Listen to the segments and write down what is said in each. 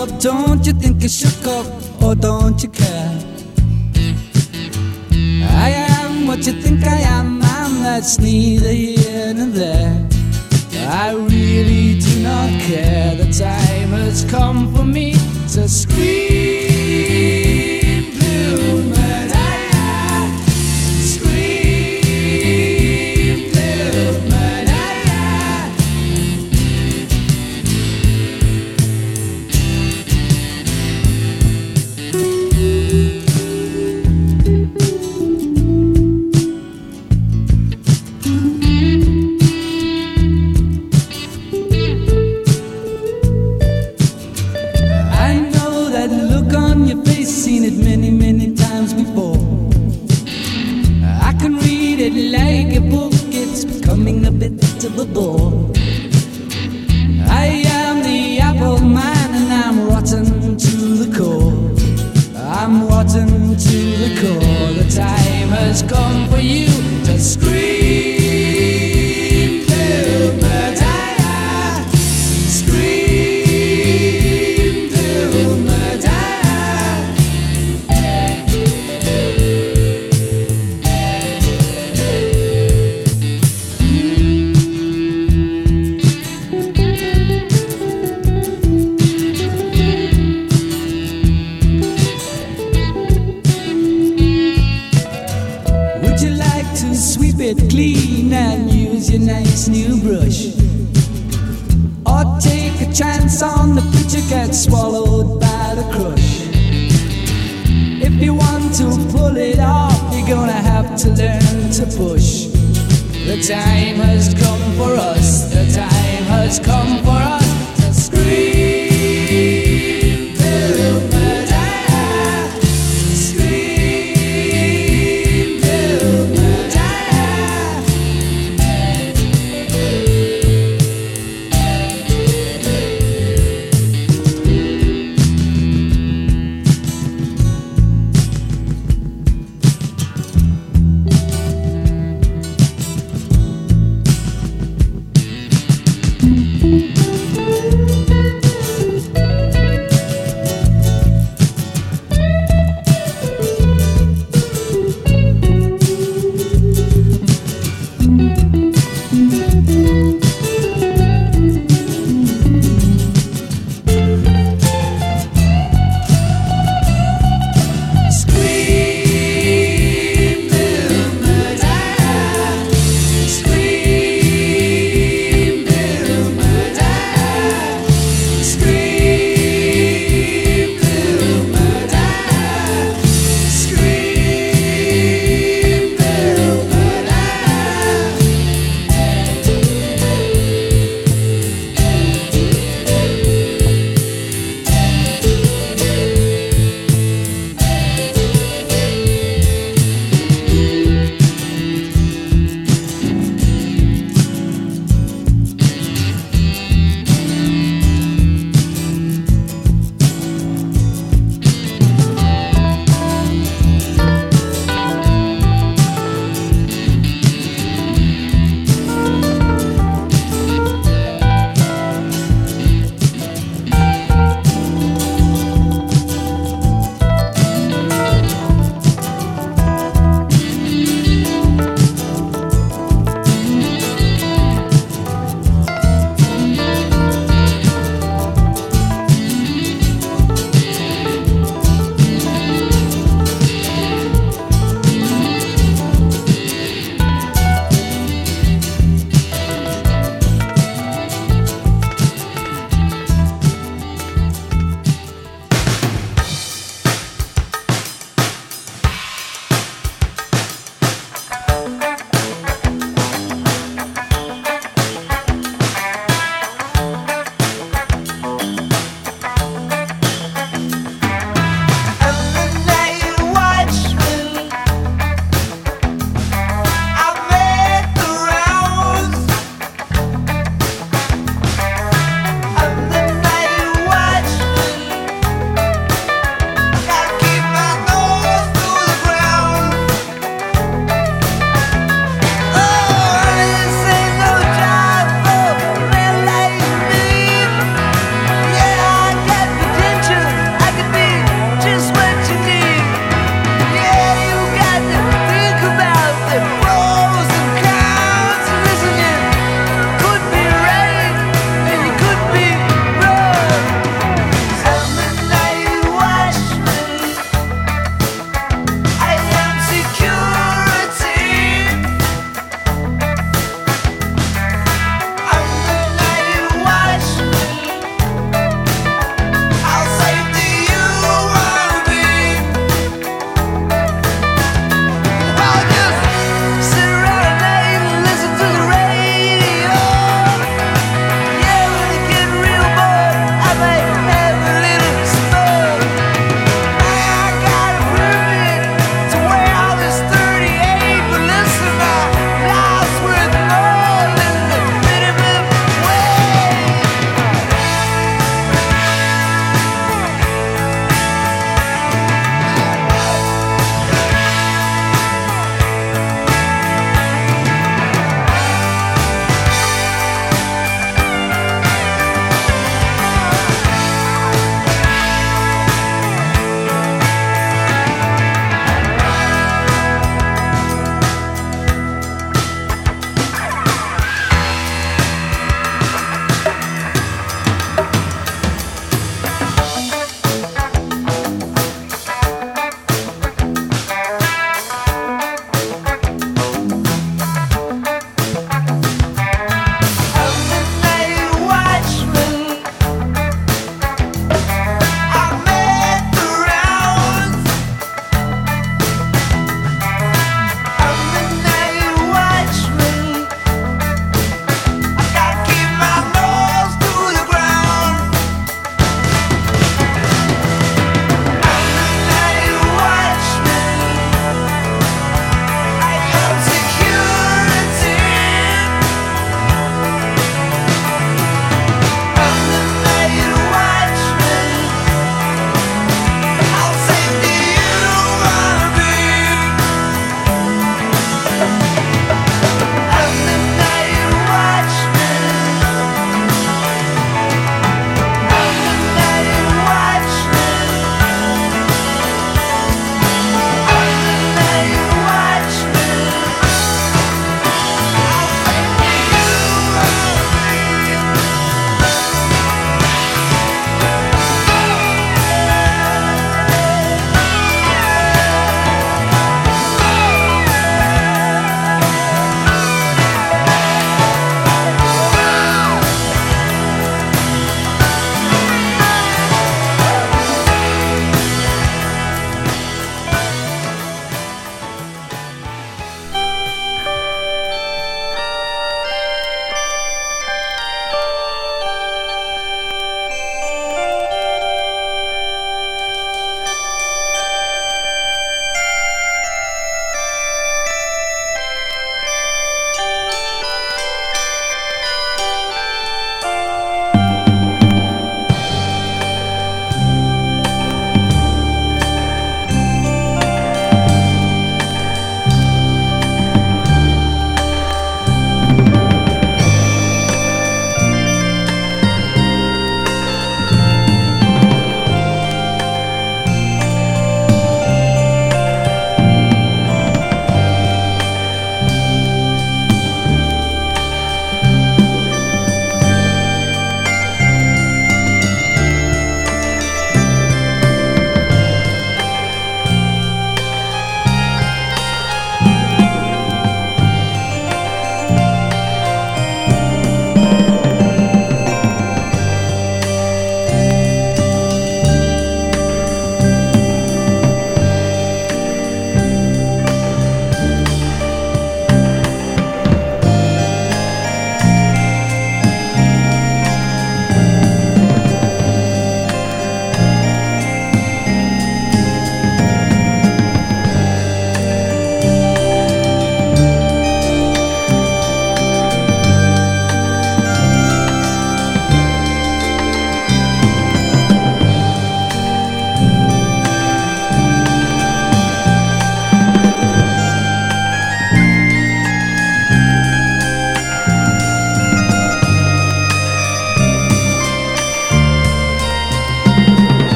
up? Don't you think it shook up? Or don't you care? I am what you think I am, and that's neither here nor there. I really do not care. The time has come for me to scream.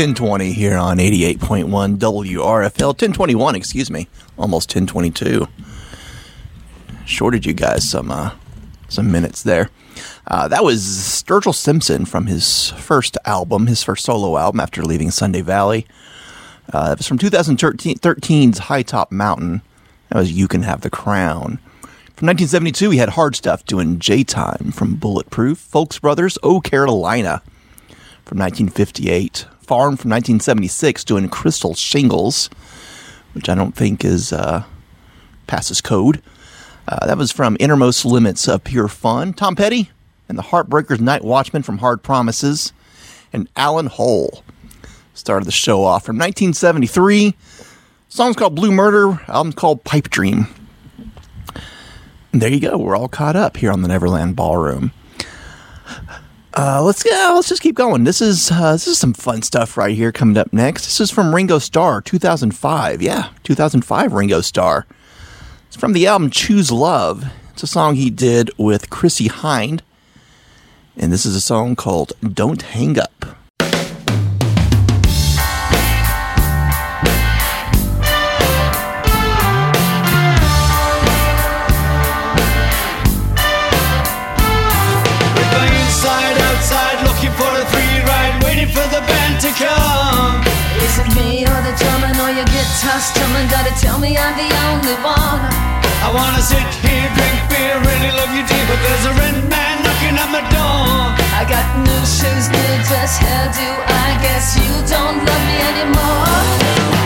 1020 here on 88.1 WRFL. 1021, excuse me. Almost 1022. Shorted you guys some uh, some minutes there. Uh, that was Sturgill Simpson from his first album, his first solo album after leaving Sunday Valley. Uh, that was from 2013's High Top Mountain. That was You Can Have the Crown. From 1972, we had Hard Stuff doing J Time from Bulletproof. Folkes Brothers, Oh Carolina from 1958. Farm from 1976 doing Crystal Shingles, which I don't think is uh, passes code. Uh, that was from Innermost Limits of Pure Fun. Tom Petty and the Heartbreakers Night Watchman from Hard Promises. And Alan Hull started the show off from 1973. Song's called Blue Murder, album's called Pipe Dream. And there you go. We're all caught up here on the Neverland Ballroom. Uh, let's yeah, let's just keep going. This is uh, this is some fun stuff right here coming up next. This is from Ringo Starr, 2005. Yeah, 2005 Ringo Starr. It's from the album Choose Love. It's a song he did with Chrissie Hynde, and this is a song called "Don't Hang Up." Is it me or the drumming or your guitar strumming? Gotta tell me I'm the only one. I wanna sit here, drink beer, really love you dear, but there's a rent man knocking at my door. I got new shoes, new dress, hairdo. I guess you don't love me anymore.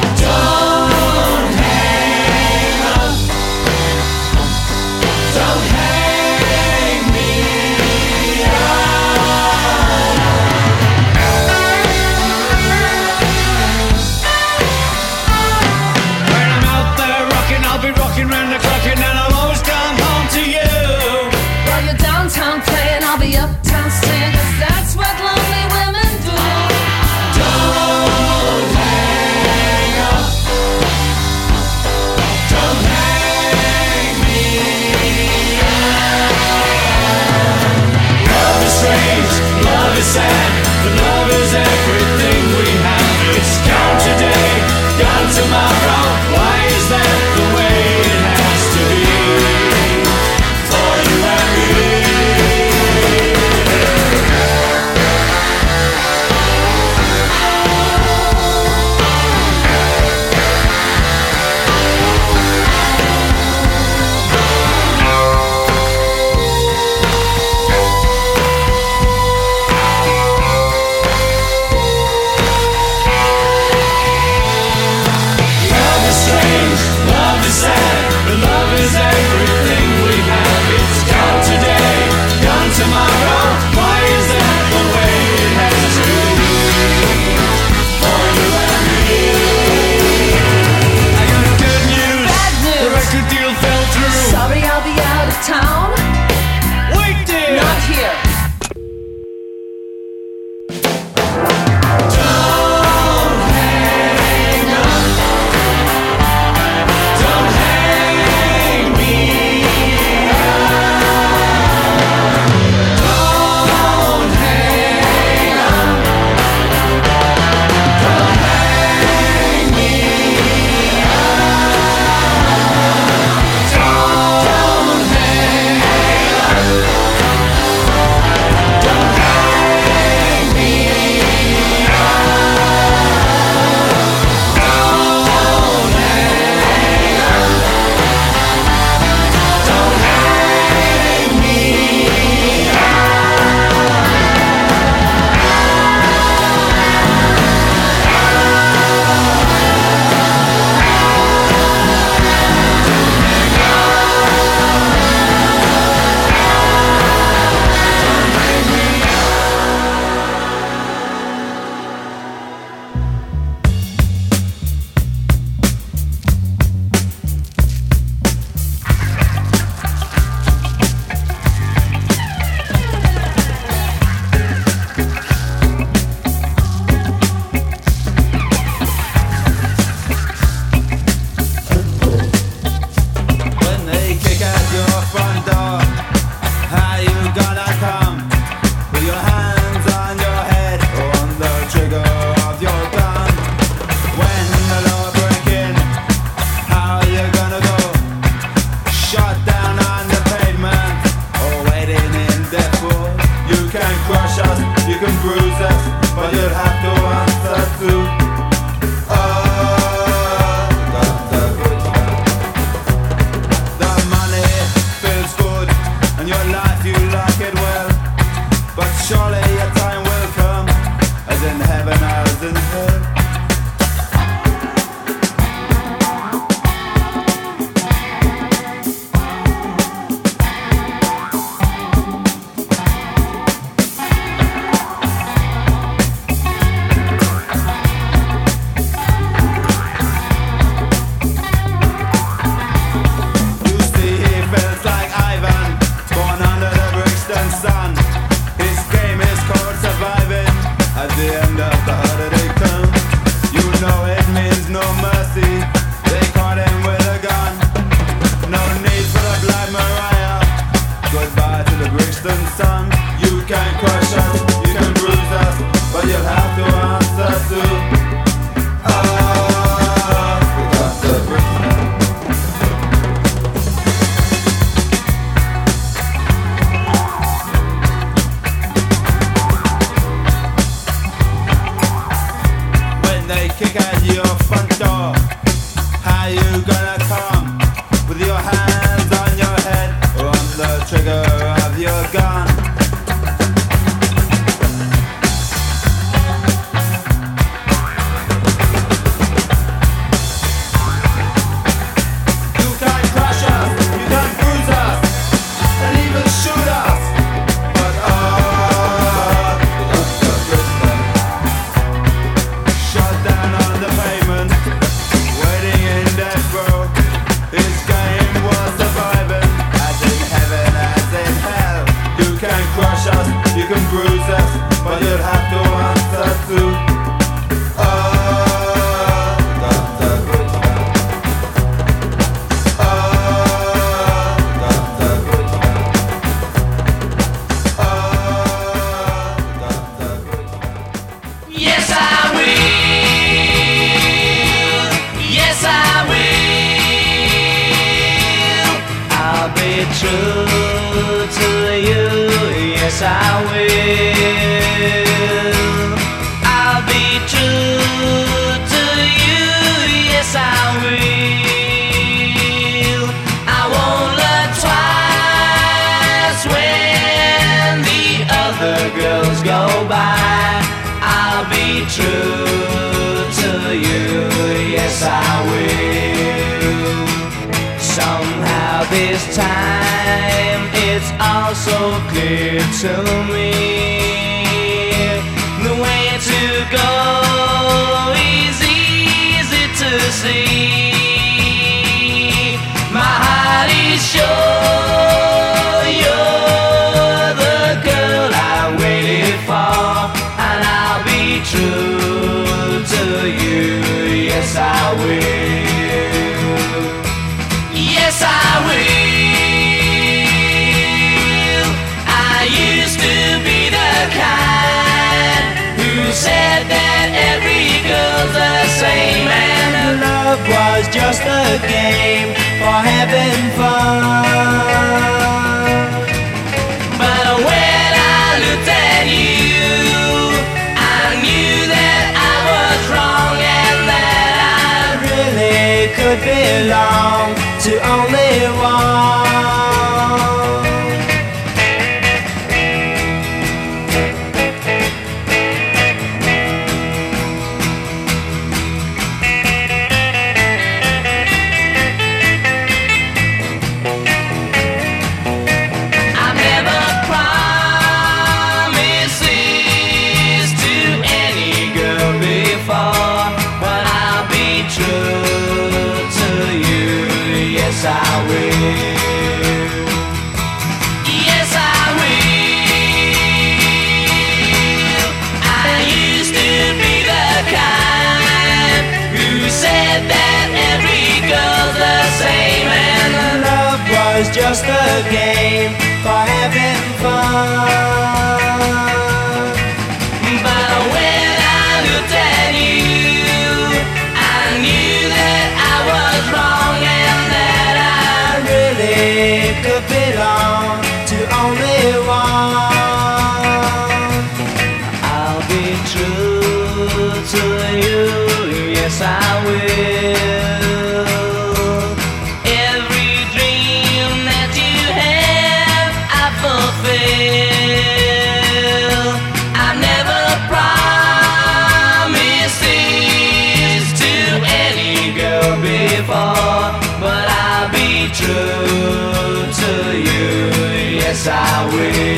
I will.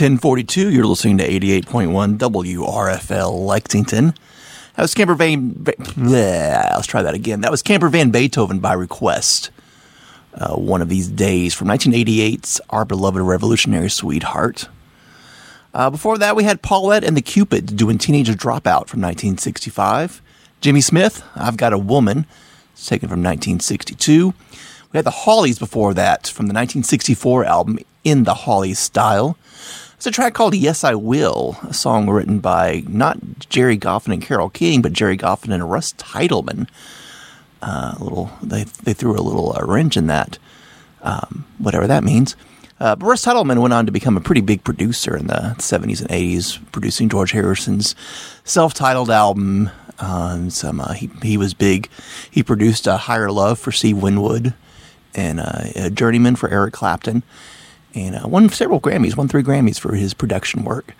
1042. You're listening to 88.1 WRFL Lexington. That was Camper Van. Bleh, let's try that again. That was Camper Van Beethoven by request. Uh, one of these days from 1988's Our Beloved Revolutionary Sweetheart. Uh, before that, we had Paulette and the Cupid doing Teenager Dropout from 1965. Jimmy Smith, I've Got a Woman, it's taken from 1962. We had the Hollies before that from the 1964 album In the Hollies Style. It's a track called Yes I Will, a song written by not Gerry Goffin and Carole King, but Gerry Goffin and Russ Titelman. Uh, a little, they, they threw a little uh, wrench in that, um, whatever that means. Uh, but Russ Titelman went on to become a pretty big producer in the 70s and 80s, producing George Harrison's self-titled album. Um, some uh, he he was big. He produced a "Higher Love" for Steve Winwood and uh, a Journeyman for Eric Clapton, and uh, won several Grammys. Won three Grammys for his production work.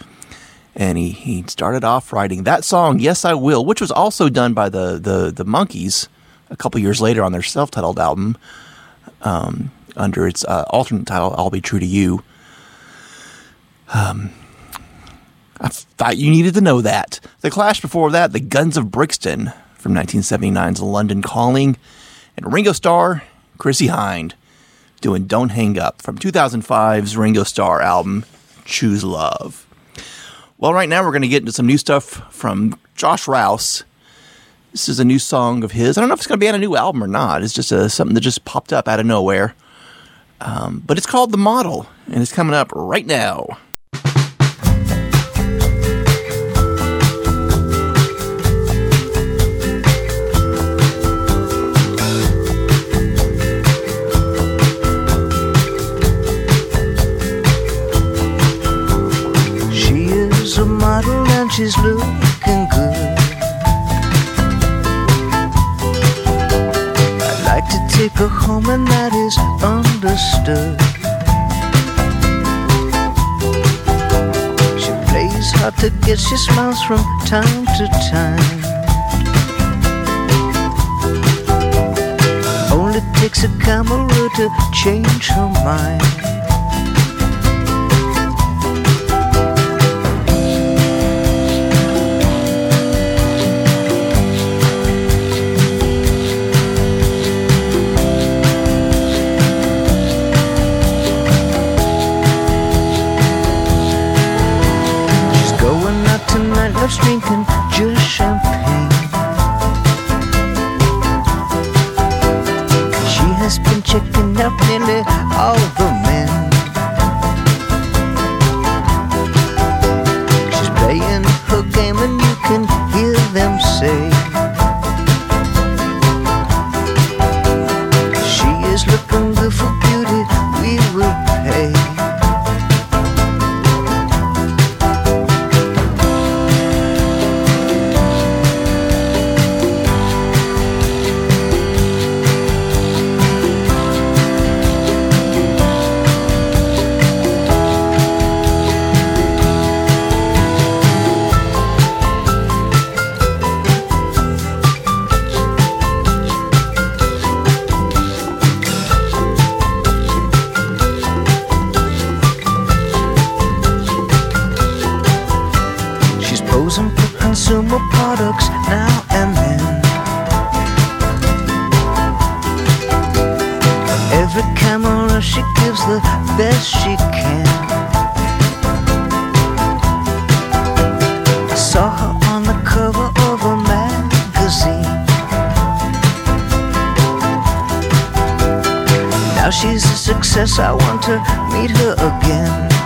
And he, he started off writing that song "Yes I Will," which was also done by the the the Monkees a couple years later on their self-titled album um, under its uh, alternate title "I'll Be True to You." Um, I thought you needed to know that. The Clash before that, the Guns of Brixton from 1979's London Calling, and Ringo Starr, Chrissie Hynde doing Don't Hang Up from 2005's Ringo Starr album, Choose Love. Well, right now we're going to get into some new stuff from Josh Rouse. This is a new song of his. I don't know if it's going to be on a new album or not. It's just a, something that just popped up out of nowhere. Um, but it's called The Model, and it's coming up right now. She's looking good. I'd like to take her home and that is understood. She plays hard to get, she smiles from time to time. Only takes a camera to change her mind. Loves drinking just champagne. She has been checking out nearly all the men. She's playing her game and you can hear them say. She's a success, I want to meet her again.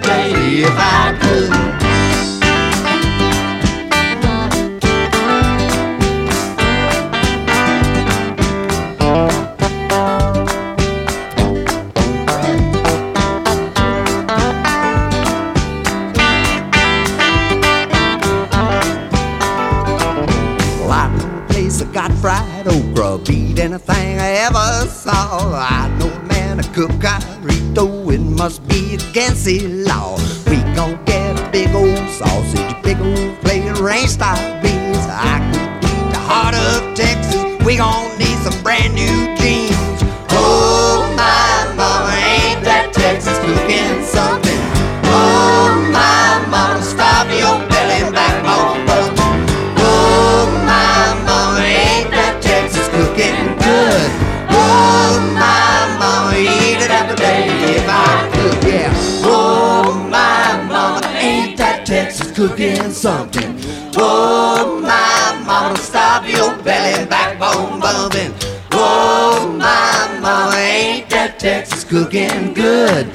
baby if I could. anything I ever saw. I know a man a cook I it must be against his saying something. Oh, my mama, stop your belly backbone bubbling. Oh, my mama, ain't that Texas cooking good?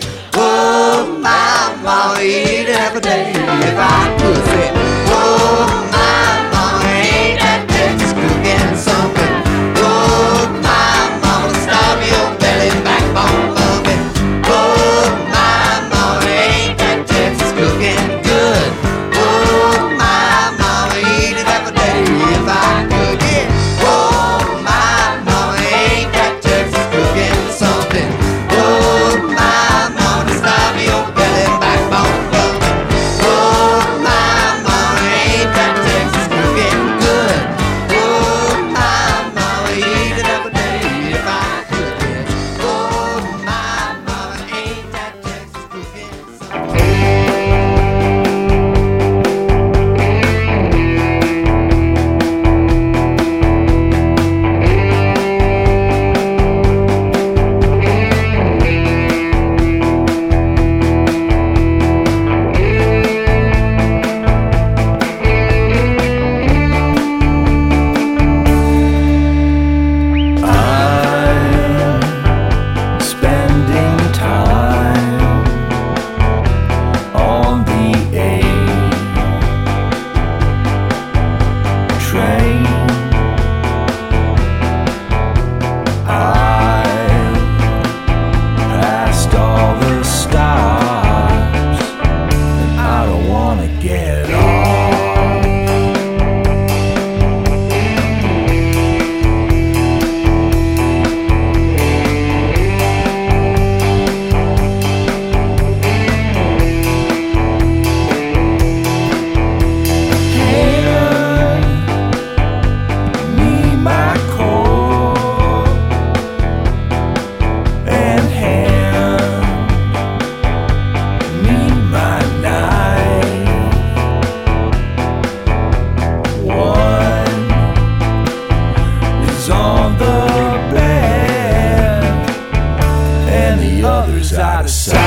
out of sight.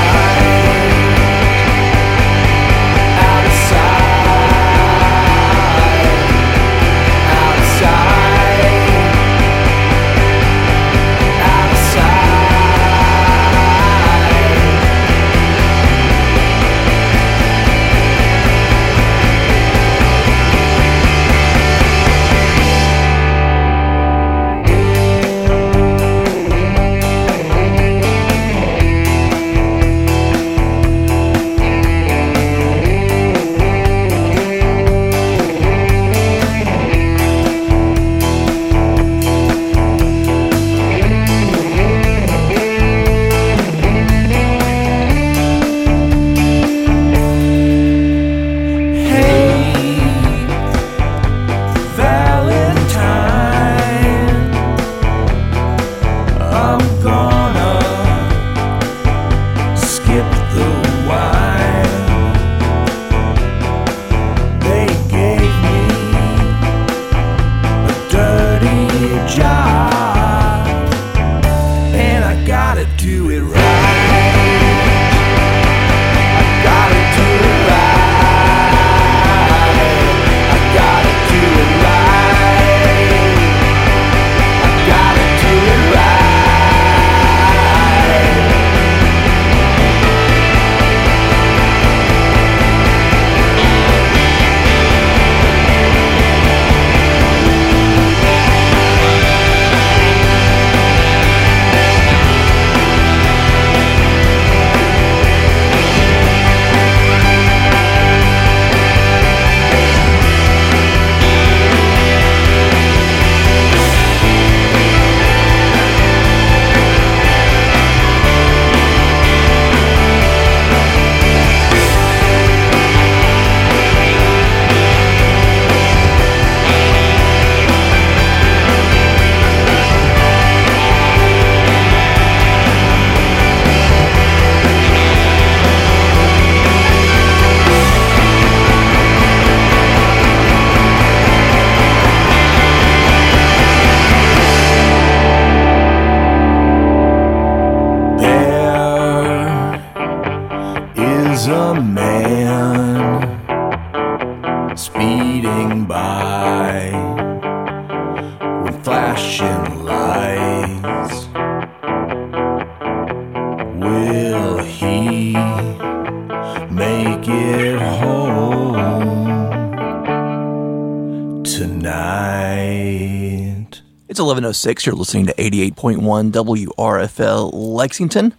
906. You're listening to 88.1 WRFL Lexington.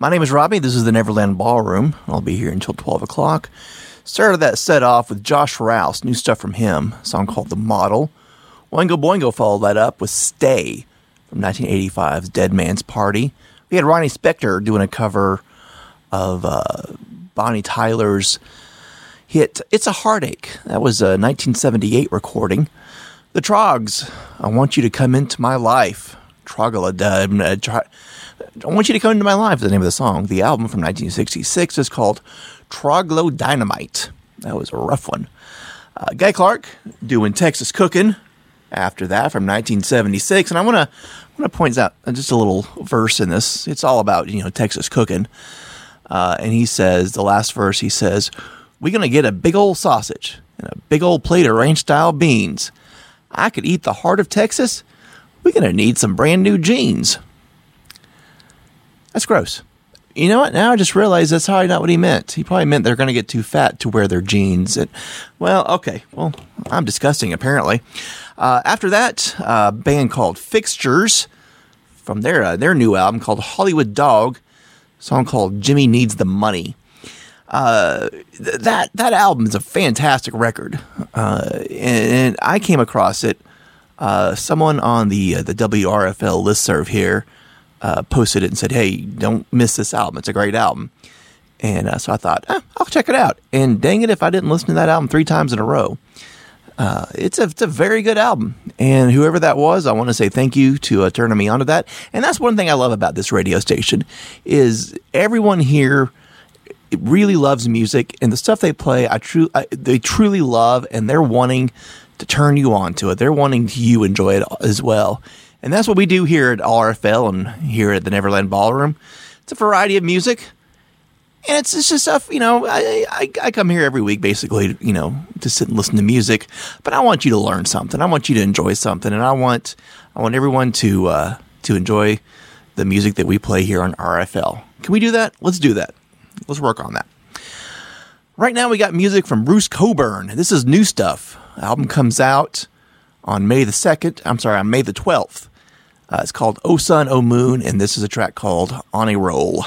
My name is Robbie. This is the Neverland Ballroom. I'll be here until 12 o'clock. Started that set off with Josh Rouse, new stuff from him, song called The Model. Oingo Boingo followed that up with Stay from 1985's Dead Man's Party. We had Ronnie Spector doing a cover of uh, Bonnie Tyler's hit It's a Heartache. That was a 1978 recording. The Troggs I want you to come into my life. Troglodite. uh, tro- I want you to come into my life. The name of the song. The album from 1966 is called Trogglodynamite. That was a rough one. Uh, Guy Clark doing Texas Cooking. After that, from 1976, and I want to want to point out just a little verse in this. It's all about you know Texas cooking, uh, and he says the last verse. He says, "We're gonna get a big old sausage and a big old plate of ranch style beans. I could eat the heart of Texas. We're gonna need some brand new jeans." That's gross. You know what? Now I just realized that's probably not what he meant. He probably meant they're going to get too fat to wear their jeans. And, well, okay. Well, I'm disgusting, apparently. Uh, after that, a band called Fixtures from their uh, their new album called Hollywood Dog, song called Jimmy Needs the Money. Uh, th- that that album is a fantastic record, uh, and, and I came across it. Uh, someone on the uh, the WRFL listserv here uh, posted it and said, "Hey, don't miss this album. It's a great album." And uh, so I thought, eh, I'll check it out. And dang it, if I didn't listen to that album three times in a row, it's a it's a very good album. And whoever that was, I want to say thank you to turning me onto that. And that's one thing I love about this radio station is everyone here really loves music and the stuff they play. I true they truly love, and they're wanting to turn you on to it. They're wanting you enjoy it as well. And that's what we do here at RFL and here at the Neverland Ballroom. It's a variety of music. And it's, it's just stuff, you know, I, I, I come here every week basically, you know, to sit and listen to music, but I want you to learn something. I want you to enjoy something. And I want, I want everyone to, uh, to enjoy the music that we play here on RFL. Can we do that? Let's do that. Let's work on that. Right now we got music from Bruce Cockburn. This is new stuff. The album comes out on May the 2nd. I'm sorry, on May the 12th. Uh, it's called O Sun, O Moon, and this is a track called On a Roll.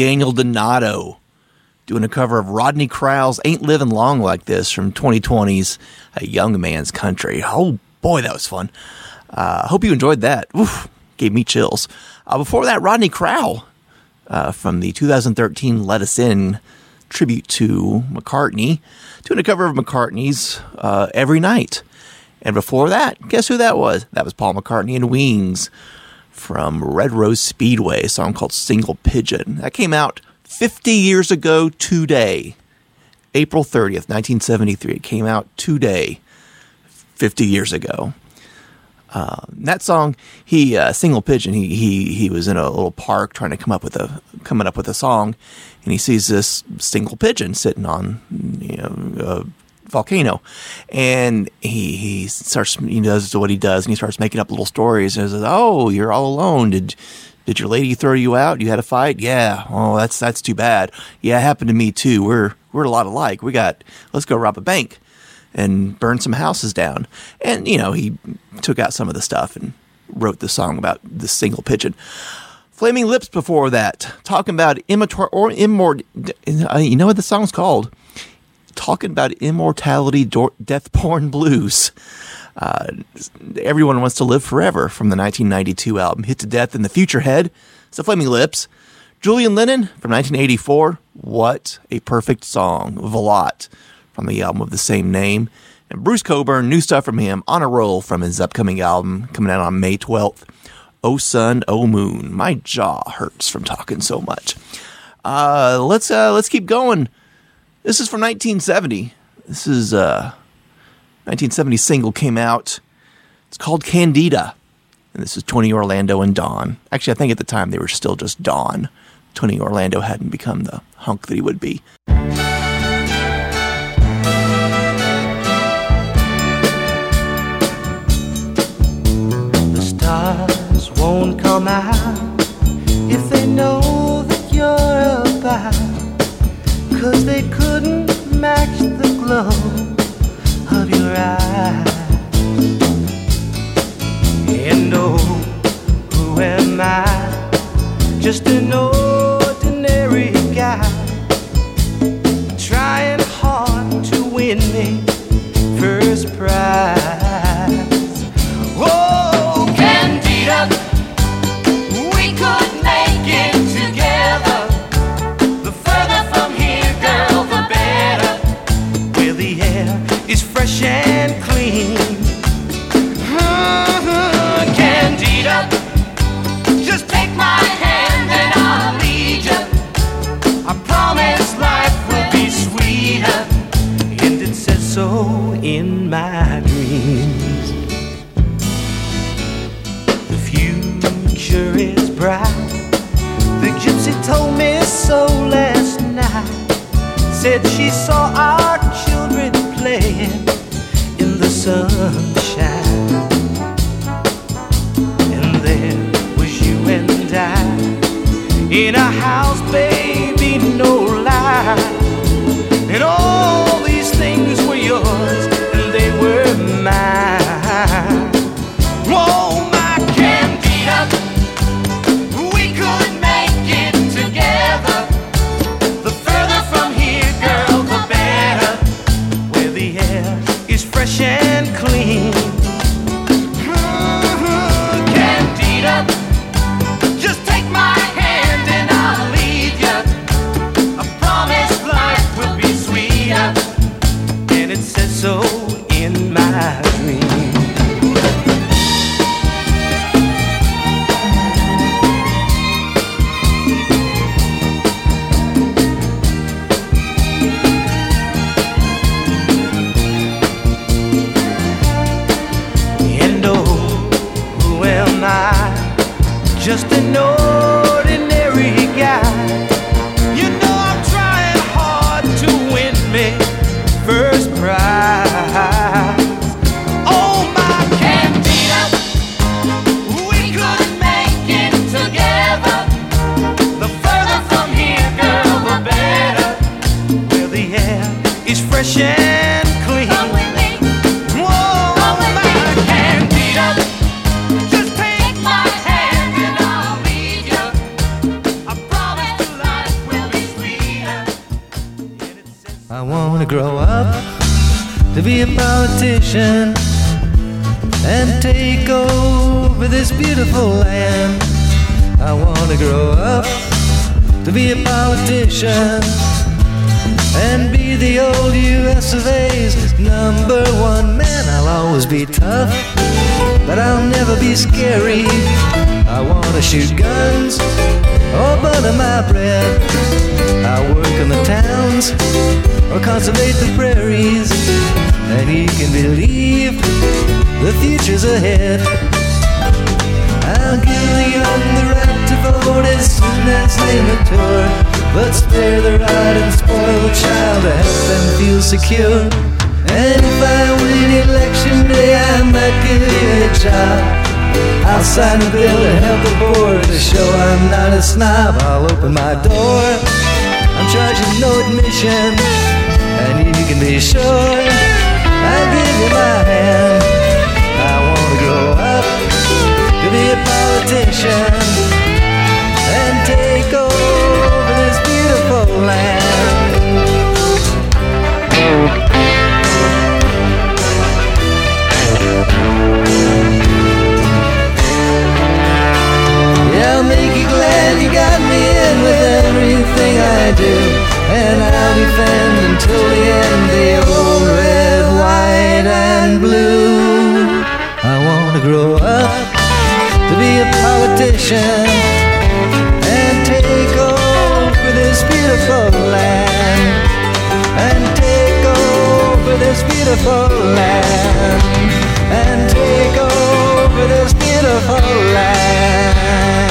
Daniel Donato doing a cover of Rodney Crowell's Ain't Living Long Like This from 2020's A Young Man's Country. Oh boy, that was fun. Uh, hope you enjoyed that. Oof, gave me chills. Uh, before that, Rodney Crowell uh, from the 2013 Let Us In tribute to McCartney, doing a cover of McCartney's uh, Every Night. And before that, guess who that was? That was Paul McCartney and Wings from Red Rose Speedway, a song called Single Pigeon. That came out 50 years ago today, April 30th, 1973. It came out today, 50 years ago. Uh, that song, he uh, single pigeon. He he he was in a little park trying to come up with a coming up with a song, and he sees this single pigeon sitting on you know volcano, and he he starts he does what he does, and he starts making up little stories. And says, "Oh, you're all alone. Did did your lady throw you out? You had a fight? Yeah. Oh, that's that's too bad. Yeah, it happened to me too. We're we're a lot alike. We got let's go rob a bank." And burn some houses down, and you know he took out some of the stuff and wrote the song about the single pigeon. Flaming Lips before that, talking about immature or immort. uh, You know what the song's called? Talking about immortality, do- death porn blues. Uh, Everyone wants to live forever from the 1992 album Hit to Death in the Future Head. It's the Flaming Lips. Julian Lennon from 1984. What a perfect song. Valotte from the album of the same name. And Bruce Cockburn, new stuff from him on a roll from his upcoming album coming out on May 12th. Oh Sun, Oh Moon. My jaw hurts from talking so much. Uh, let's uh, let's keep going. This is from 1970. This is uh 1970 single came out. It's called Candida. And this is Tony Orlando and Dawn. Actually, I think at the time they were still just Dawn. Tony Orlando hadn't become the hunk that he would be. The stars won't come out if they know that you're about. Cause they couldn't match the glow of your eyes. And oh, who am I? Just an ordinary no admission, and you can be sure I'll give you my hand. I wanna grow up to be a politician and take over this beautiful land. Yeah, I'll make you glad you got me in with everything I do. And I'll defend until the end the old red, white, and blue. I wanna grow up to be a politician and take over this beautiful land. And take over this beautiful land. And take over this beautiful land.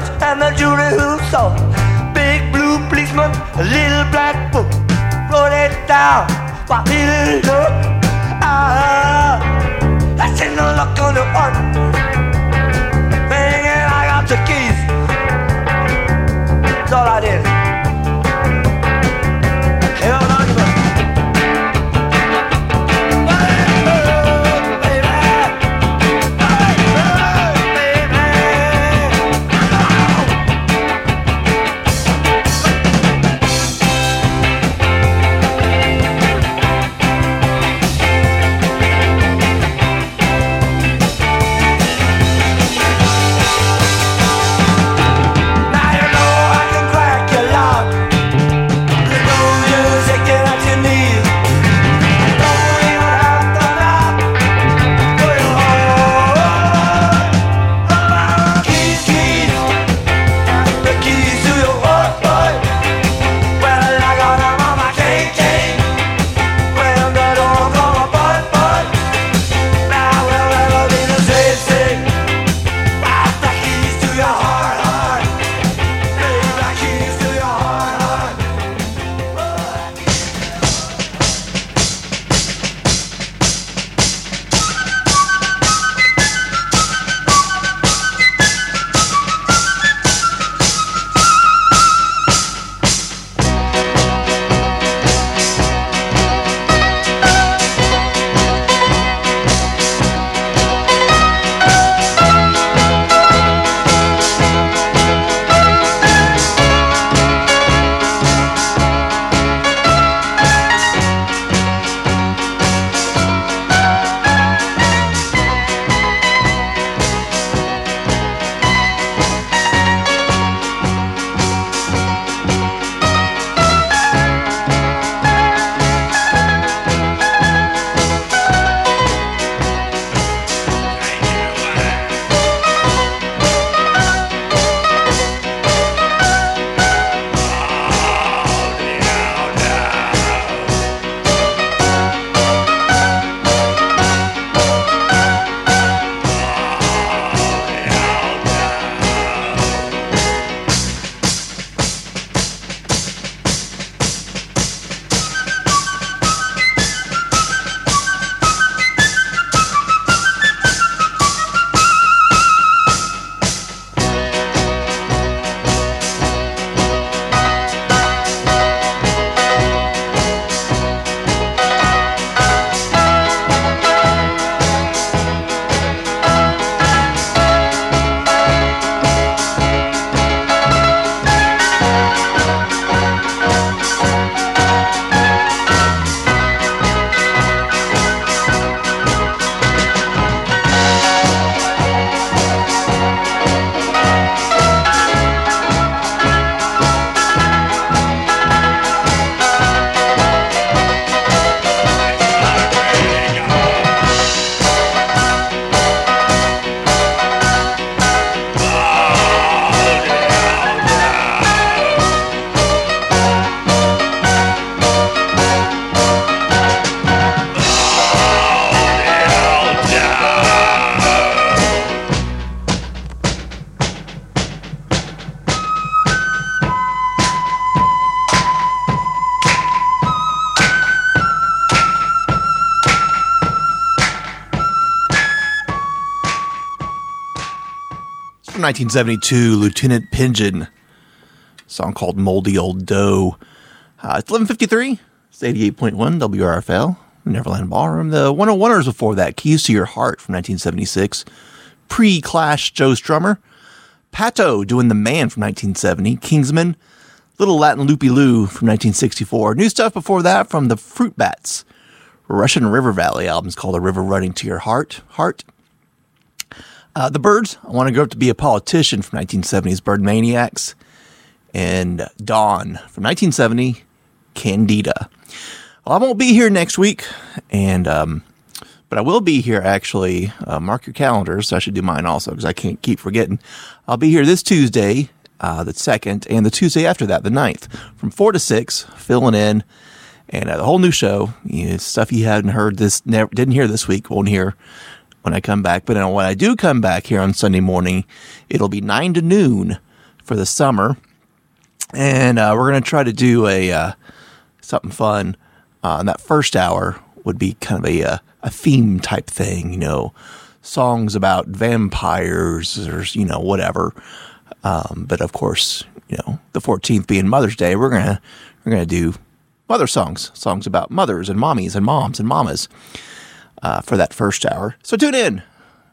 Judge and the jury who saw big blue policeman, a little black book, wrote it down while he lit up. Ah, I seen the look on the heart. 1972, Lieutenant Pigeon. Song called Moldy Old Dough. Uh, it's 1153. It's 88.1 WRFL, Neverland Ballroom. The 101ers before that, Keys to Your Heart from 1976. Pre Clash Joe Strummer. Pato doing The Man from 1970. Kingsmen. Little Latin Lupe Lu from 1964. New stuff before that from the Fruit Bats. Russian River Valley albums called A River Running to Your Heart. Heart. Uh, the Byrds, I Want to Grow Up to Be a Politician from 1970's Byrdmaniax. And Dawn from 1970, Candida. Well, I won't be here next week, and um, but I will be here actually. Uh, mark your calendars. I should do mine also because I can't keep forgetting. I'll be here this Tuesday, uh, the 2nd, and the Tuesday after that, the 9th, from 4 to 6, filling in. And uh, the whole new show, you know, stuff you hadn't heard this, never, didn't hear this week, won't hear when I come back. But when I do come back here on Sunday morning, it'll be 9 to noon for the summer, and uh, we're gonna try to do a uh, something fun. Uh, and that first hour would be kind of a uh, a theme type thing, you know, songs about vampires or you know whatever. Um, but of course, you know, the 14th being Mother's Day, we're gonna we're gonna do mother songs, songs about mothers and mommies and moms and mamas uh, for that first hour. So tune in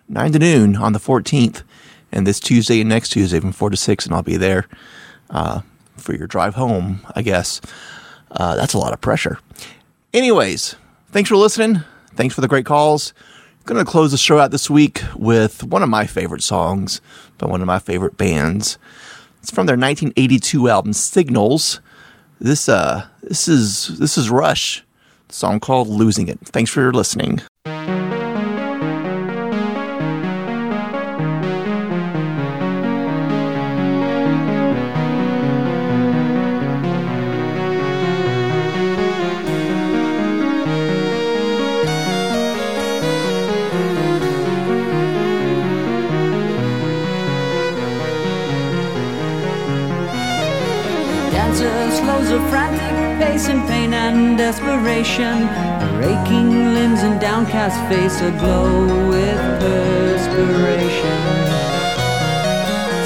nine to noon on the 14th, and this Tuesday and next Tuesday from four to six, and I'll be there uh, for your drive home. I guess uh, that's a lot of pressure. Anyways, thanks for listening. Thanks for the great calls. Going to close the show out this week with one of my favorite songs by one of my favorite bands. It's from their 1982 album Signals. This uh this is this is Rush. Song called Losing It. Thanks for your listening. Dancer slows a frantic pace in pain and desperation. Her aching limbs and downcast face aglow with perspiration.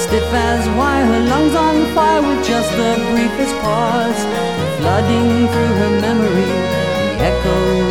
Stiff as wire, her lungs on fire with just the briefest pause. Flooding through her memory, the echoes